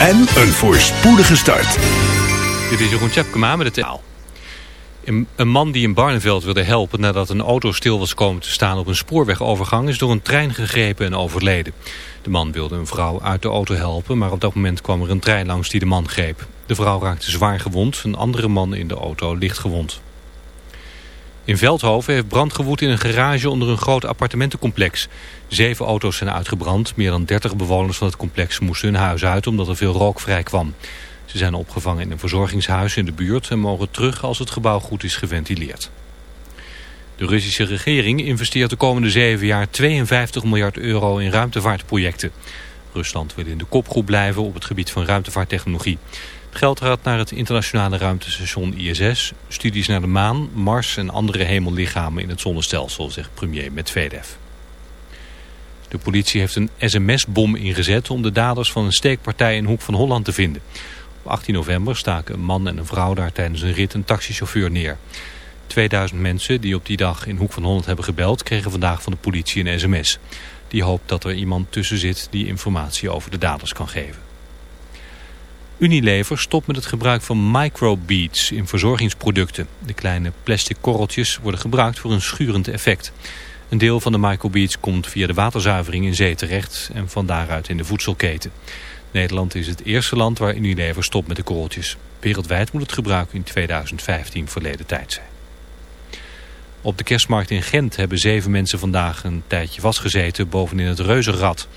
en een voorspoedige start. Dit is Jeroen Tjepkema met het taal. Een man die in Barneveld wilde helpen nadat een auto stil was komen te staan op een spoorwegovergang is door een trein gegrepen en overleden. De man wilde een vrouw uit de auto helpen, maar op dat moment kwam er een trein langs die de man greep. De vrouw raakte zwaar gewond, een andere man in de auto licht gewond. In Veldhoven heeft brand gewoed in een garage onder een groot appartementencomplex. Zeven auto's zijn uitgebrand. Meer dan 30 bewoners van het complex moesten hun huis uit omdat er veel rook vrij kwam. Ze zijn opgevangen in een verzorgingshuis in de buurt en mogen terug als het gebouw goed is geventileerd. De Russische regering investeert de komende zeven jaar 52 miljard euro in ruimtevaartprojecten. Rusland wil in de kopgroep blijven op het gebied van ruimtevaarttechnologie. Geld gaat naar het internationale ruimtestation ISS, studies naar de maan, Mars en andere hemellichamen in het zonnestelsel, zegt premier Medvedev. De politie heeft een sms-bom ingezet om de daders van een steekpartij in Hoek van Holland te vinden. Op 18 november staken een man en een vrouw daar tijdens een rit een taxichauffeur neer. 2000 mensen die op die dag in Hoek van Holland hebben gebeld... kregen vandaag van de politie een sms. Die hoopt dat er iemand tussen zit die informatie over de daders kan geven. Unilever stopt met het gebruik van microbeads in verzorgingsproducten. De kleine plastic korreltjes worden gebruikt voor een schurend effect. Een deel van de microbeads komt via de waterzuivering in zee terecht en van daaruit in de voedselketen. Nederland is het eerste land waar Unilever stopt met de korreltjes. Wereldwijd moet het gebruik in 2015 verleden tijd zijn. Op de kerstmarkt in Gent hebben zeven mensen vandaag een tijdje vastgezeten bovenin het reuzenrad.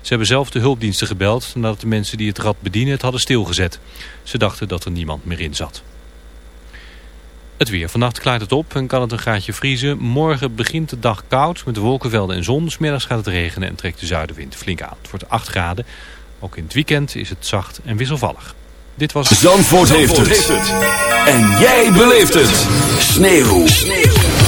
Ze hebben zelf de hulpdiensten gebeld nadat de mensen die het rad bedienen het hadden stilgezet. Ze dachten dat er niemand meer in zat. Het weer. Vannacht klaart het op en kan het een graadje vriezen. Morgen begint de dag koud met wolkenvelden en zon. Smiddags gaat het regenen en trekt de zuidenwind flink aan. Het wordt 8 graden. Ook in het weekend is het zacht en wisselvallig. Dit was... Zandvoort, Zandvoort heeft, het. En jij beleeft het. Sneeuw. Sneeuw.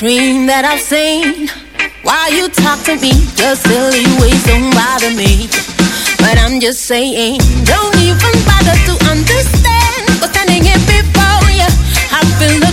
dream that I've seen. While you talk to me, your silly ways don't bother me. But I'm just saying, don't even bother to understand. But standing here before you, I feel the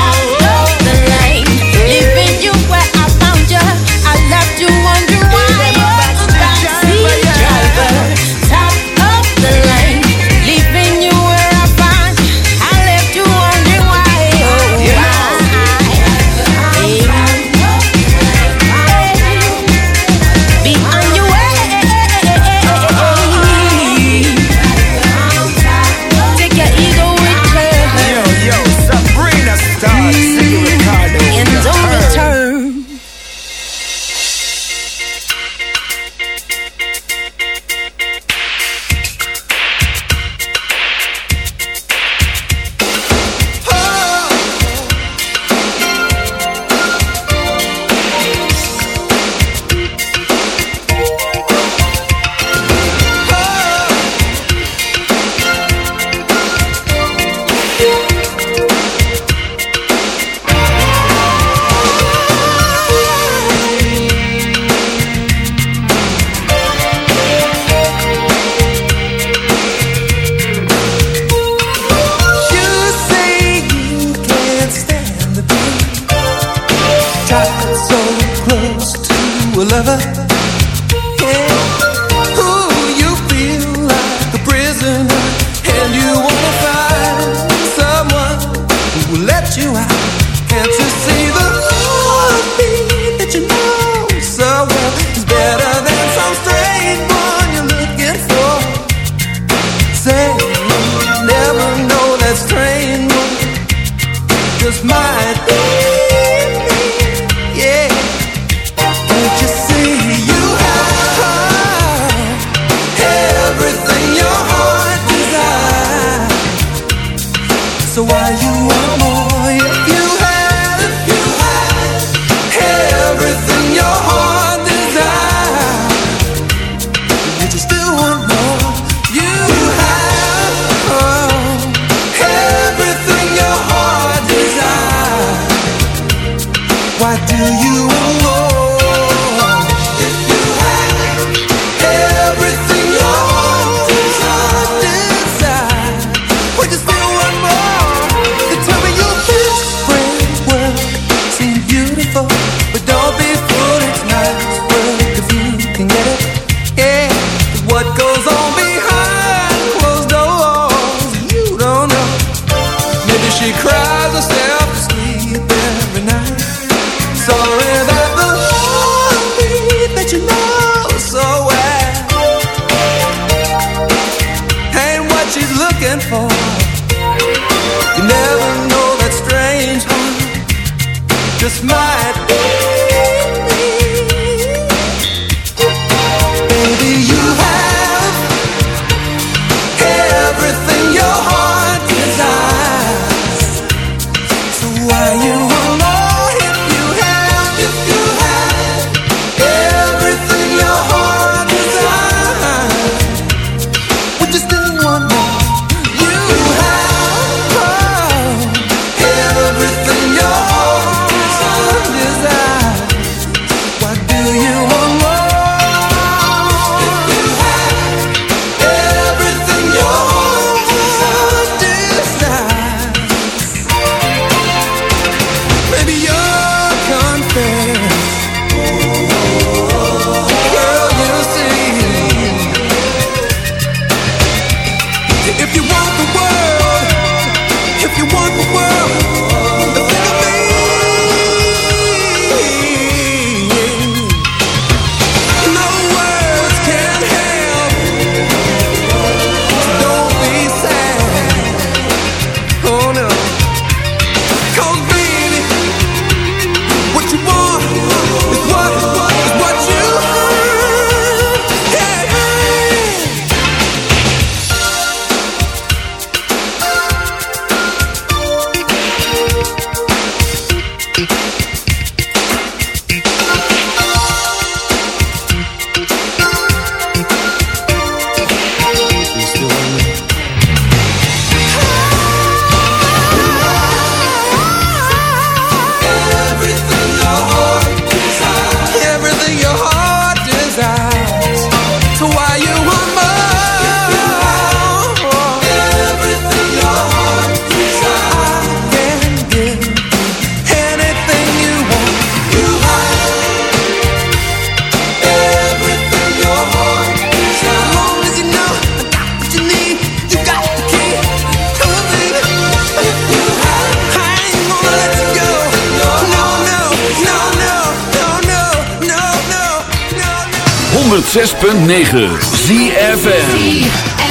106.9 ZFN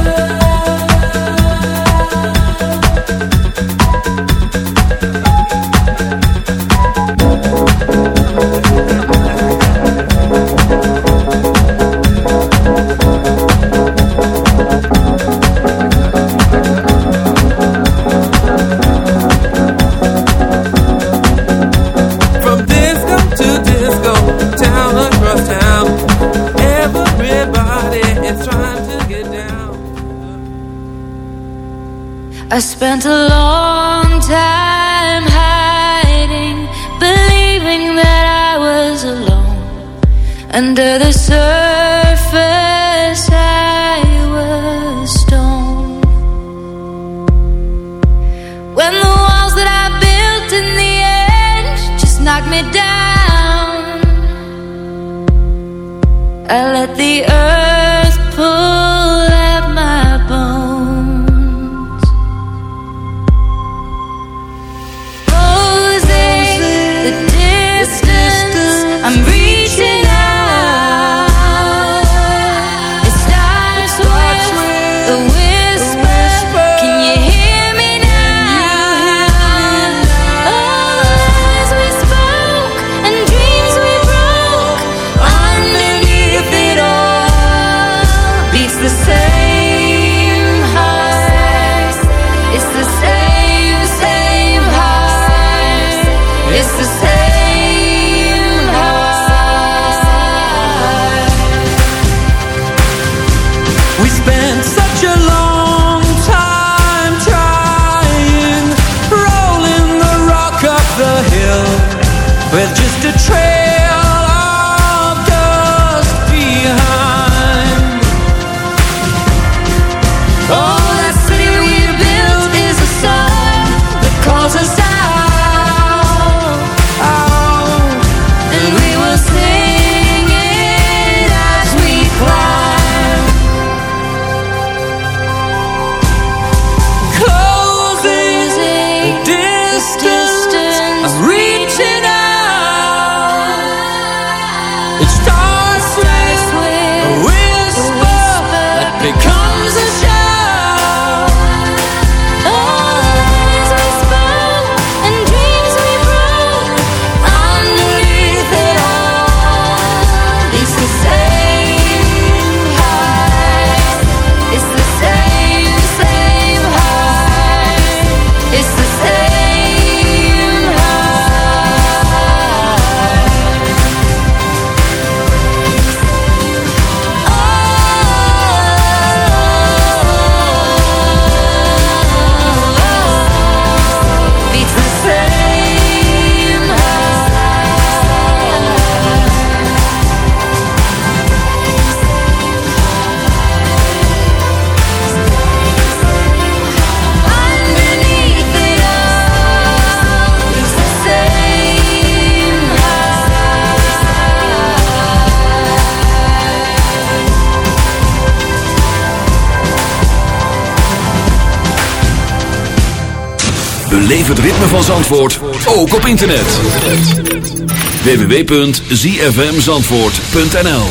I let the earth Zandvoort ook op internet. www.zfmzandvoort.nl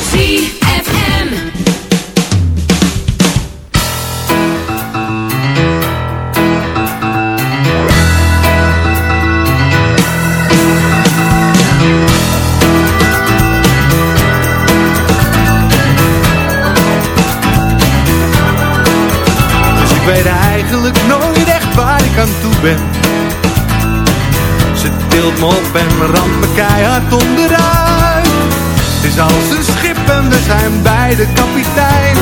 Dus ik weet eigenlijk nooit echt waar ik aan toe ben hield me op en rand me keihard onderuit. Het is als een schip en we zijn bij de kapitein.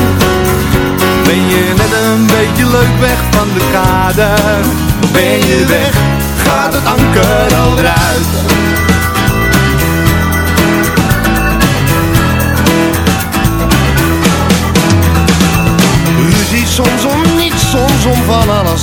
Ben je net een beetje leuk weg van de kade? Ben je weg, gaat het anker al eruit. ziet soms om niets, soms om van alles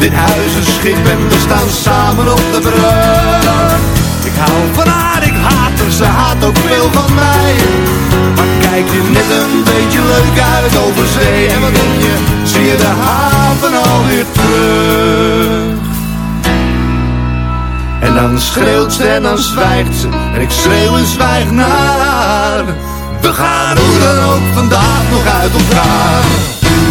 Dit huis is schip en we staan samen op de brug. Ik hou van haar, ik haat haar, ze haat ook veel van mij. Maar kijk je net een beetje leuk uit over zee. En wat denk je, zie je de haven alweer terug. En dan schreeuwt ze en dan zwijgt ze. En ik schreeuw en zwijg naar. We gaan hoe dan ook vandaag nog uit elkaar.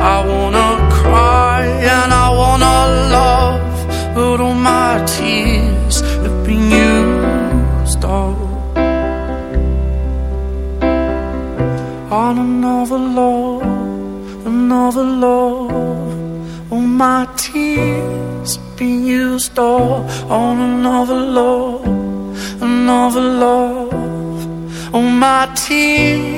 I wanna cry and I wanna love But all my tears have been used all. On another love, another love All my tears have been used all. On another love, another love All my tears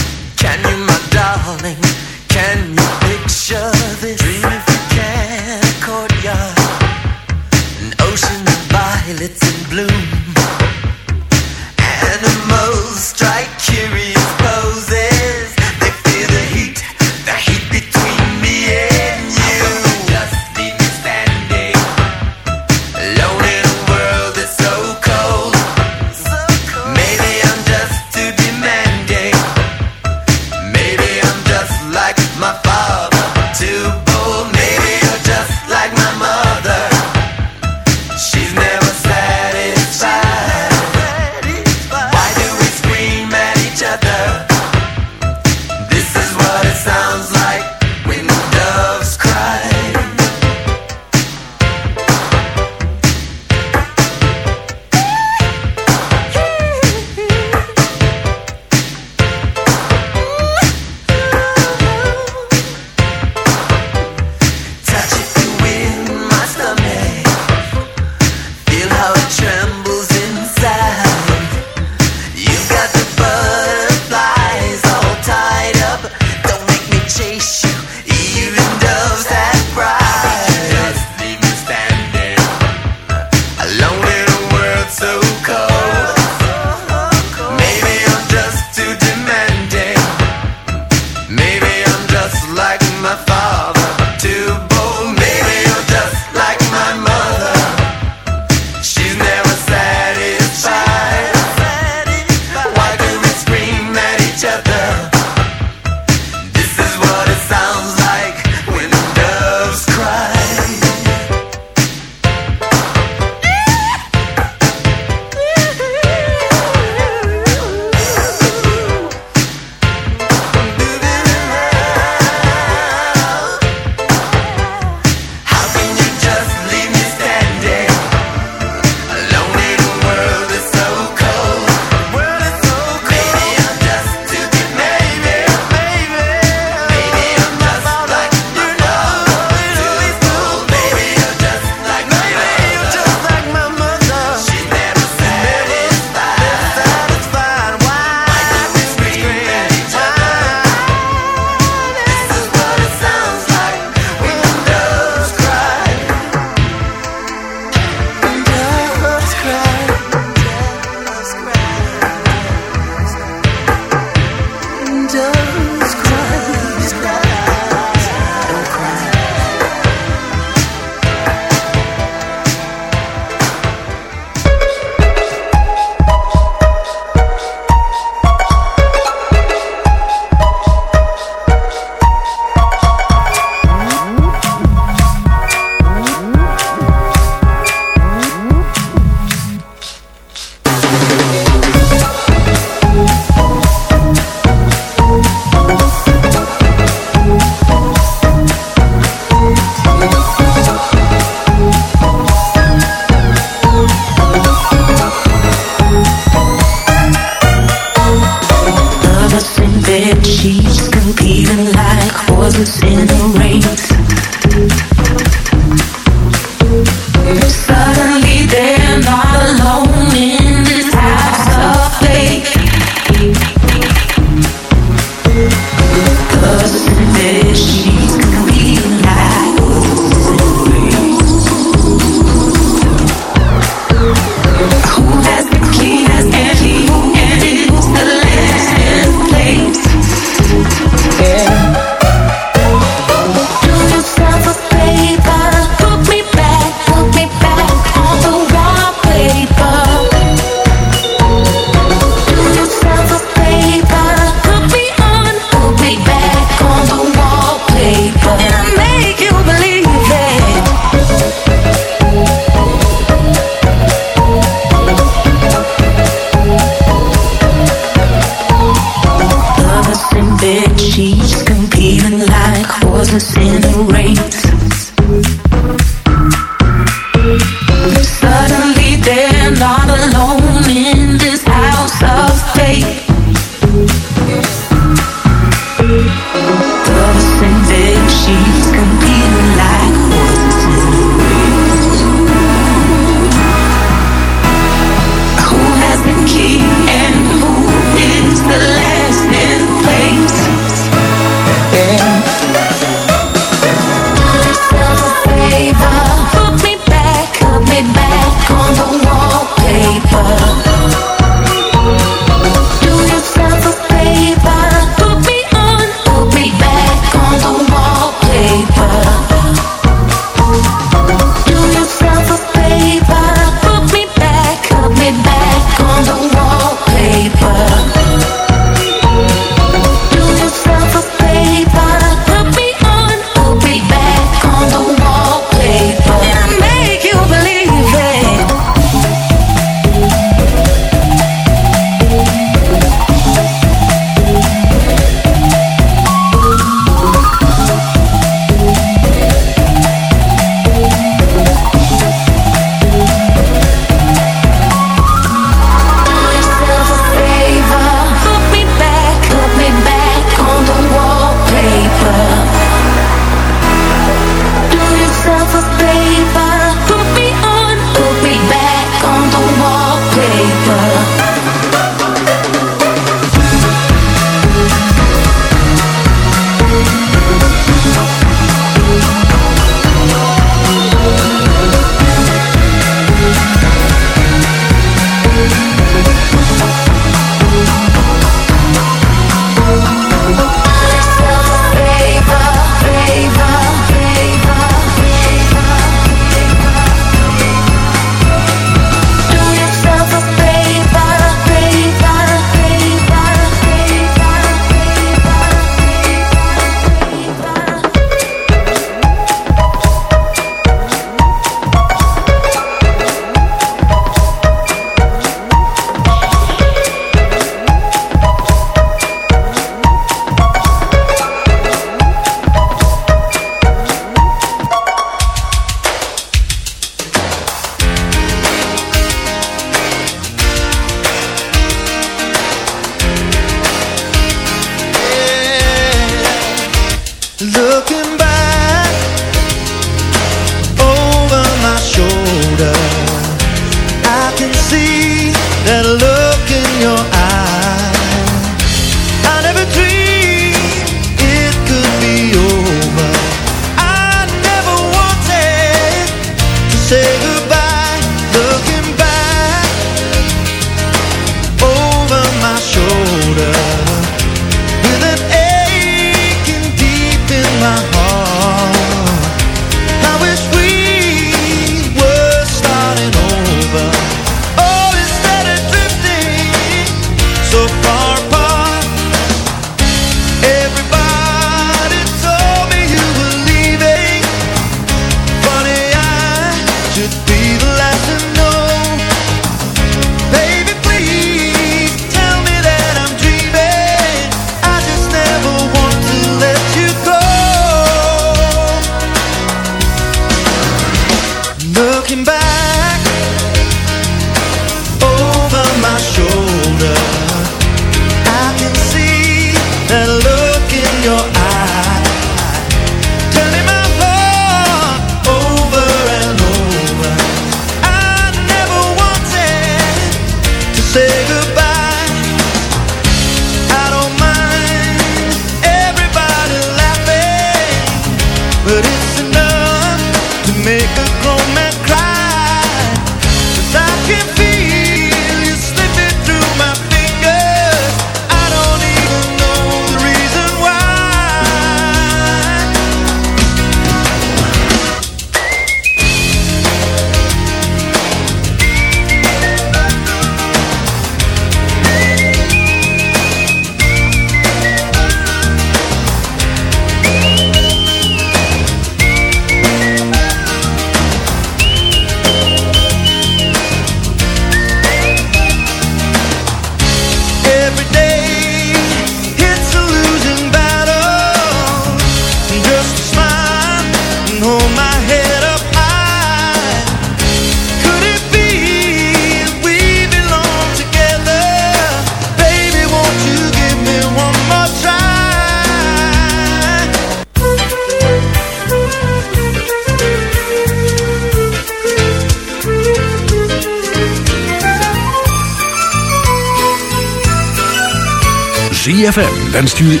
Wenst jullie